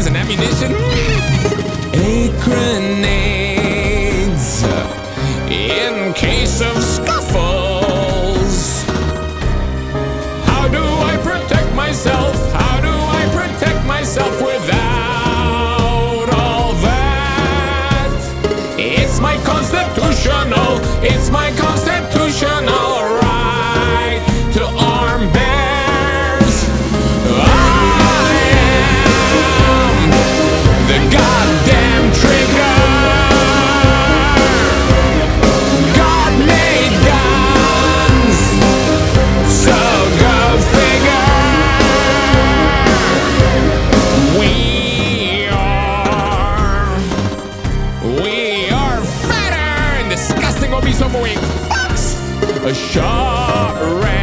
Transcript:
guns and ammunition. A grenades in case of scuffles. How do I protect myself? How do I protect myself without all that? It's my constitutional. It's my A short